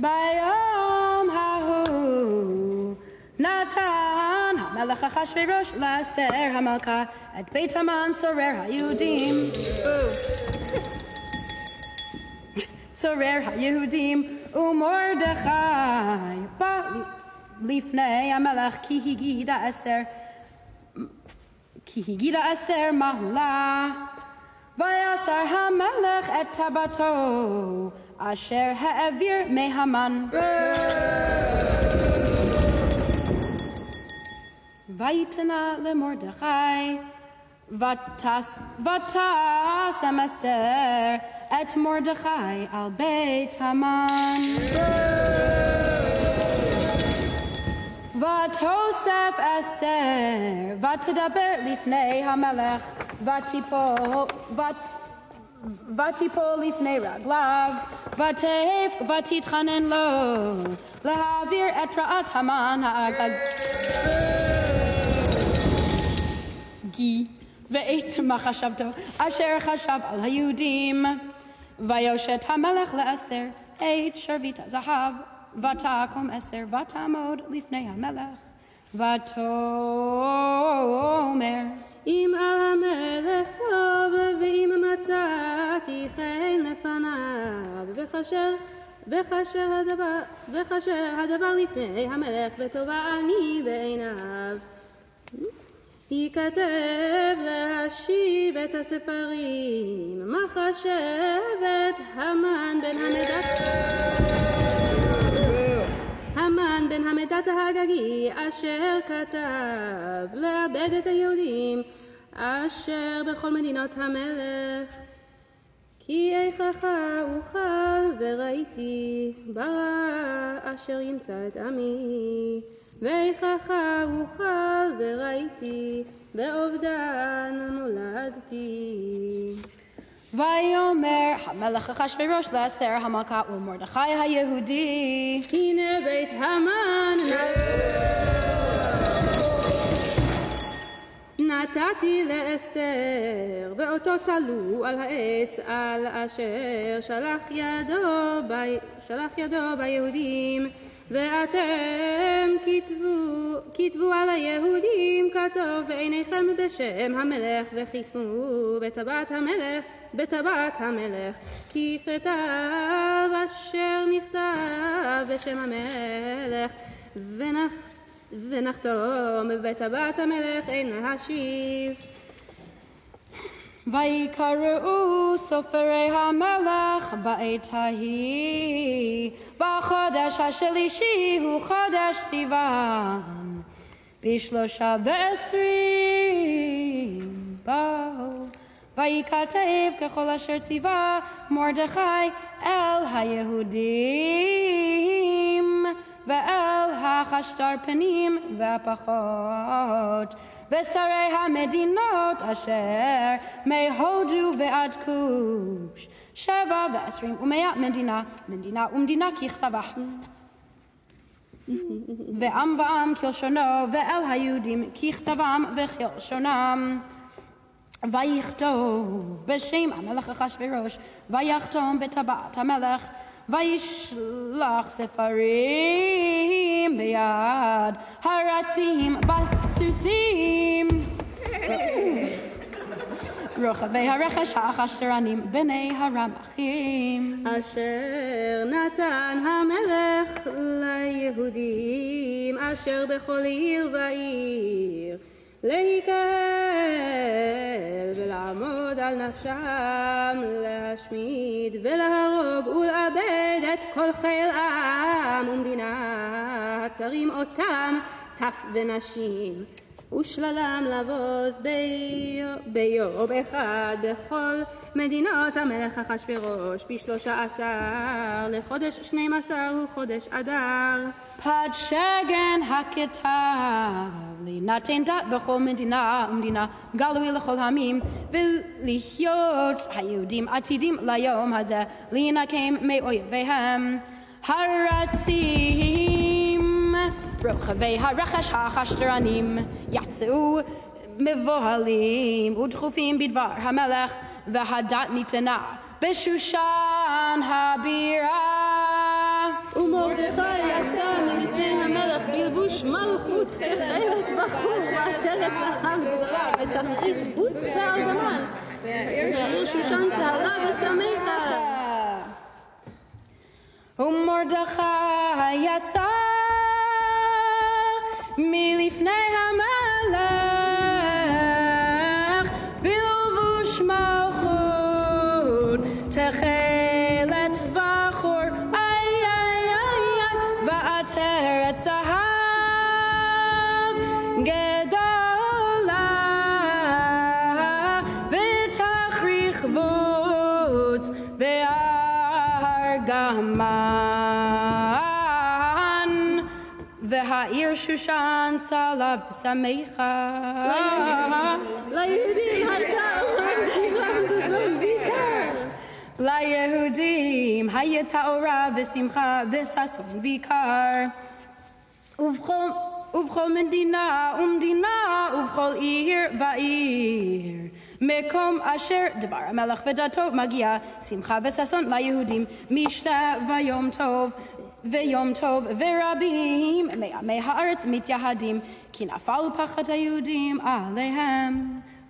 ביום ההוא נתן המלך אחשוורוש לאסתר המלכה את בית המן צורר היהודים. צורר היהודים ומרדכי בא לפני המלך כי הגידה אסתר כי הגידה אסתר מהולה ויסר המלך את טבתו אשר העביר מהמן. ויתנה למרדכי ותשם אסתר את מרדכי על בית המן. ותוסף אסתר ותדבר לפני המלך ותיפול ותיפול לפני רגליו, ותהף ותתחנן לו, להעביר את רעת המן האגגי, ואת מה חשבתו, אשר חשב על היהודים. ויושת המלך לאסתר את שרביט הזהב, ותקום אסתר ותעמוד לפני המלך, ותאמר אם על המלך לפניו, וכאשר וכאשר הדבר, וכאשר הדבר לפני המלך וטובה אני בעיניו. ייכתב להשיב את הספרים, מחשבת המן בן המדת המן בן המדת האגגי אשר כתב לאבד את היהודים אשר בכל מדינות המלך כי איכך אוכל וראיתי ברע אשר ימצא את עמי. ואיכך אוכל וראיתי באובדן נולדתי. ויאמר המלך אחשורוש לאסתר המלכה ומרדכי היהודי. הנה בית המן נתתי לאסתר ואותו תלו על העץ על אשר שלח ידו, בי, שלח ידו ביהודים. ואתם כתבו, כתבו על היהודים כתוב בעיניכם בשם המלך וחיתמו בטבעת המלך בטבעת המלך כי כתב אשר נכתב בשם המלך ונח, ונחתום בטבעת המלך אין להשיב. ויקראו סופרי המלך בעת ההיא בחודש השלישי הוא חודש סיוון בשלושה ועשרים באו. וייכתב ככל אשר ציווה מרדכי אל היהודים ואל החשתר פנים והפחות ושרי המדינות אשר מהודו ועד כוש שבע ועשרים ומאה מדינה מדינה ומדינה ככתבה ועם ועם כלשונו ואל היהודים ככתבם וכלשונם. ויכתוב בשם המלך אחשורוש ויחתום בטבעת המלך וישלח ספרים ביד הרצים בסוסים רוחבי הרכש האחשתרנים בני הרמחים. אשר נתן המלך ליהודים אשר בכל עיר ועיר להיקל ולעמוד על נפשם להשמיד ולהרוג ולאבד את כל חיל עם ומדינה הצרים אותם טף ונשים ושללם לבוז ביום אחד בכל מדינות המלך אחשורוש בשלושה עשר לחודש שנים עשר הוא חודש אדר. פד שגן הכתב לי נתן דת בכל מדינה ומדינה גלוי לכל העמים ולחיות היהודים עתידים ליום הזה להינקם מאויביהם הרצים רוחבי הרכש החשדרנים יצאו מבוהלים ודחופים בדבר המלך והדת ניתנה בשושן הבירה ומרדכי יצא מלפני המלך בלבוש מלכות תכלת וחוט ועטרת זהב גדולה ותכריך בוץ וארגמן והעיר שושן צהלה ושמחה ומרדכי יצא מלפני המלך והעיר שושן צלה ושמחה ליהודים הייתה בעיקר ליהודים הייתה אורה ושמחה וששון ובכל, ובכל מדינה ומדינה ובכל עיר ועיר. מקום אשר דבר המלך ודתו מגיע שמחה וששון ליהודים משתה ויום טוב ויום טוב ורבים מעמי הארץ מתייהדים כי נפל פחד היהודים עליהם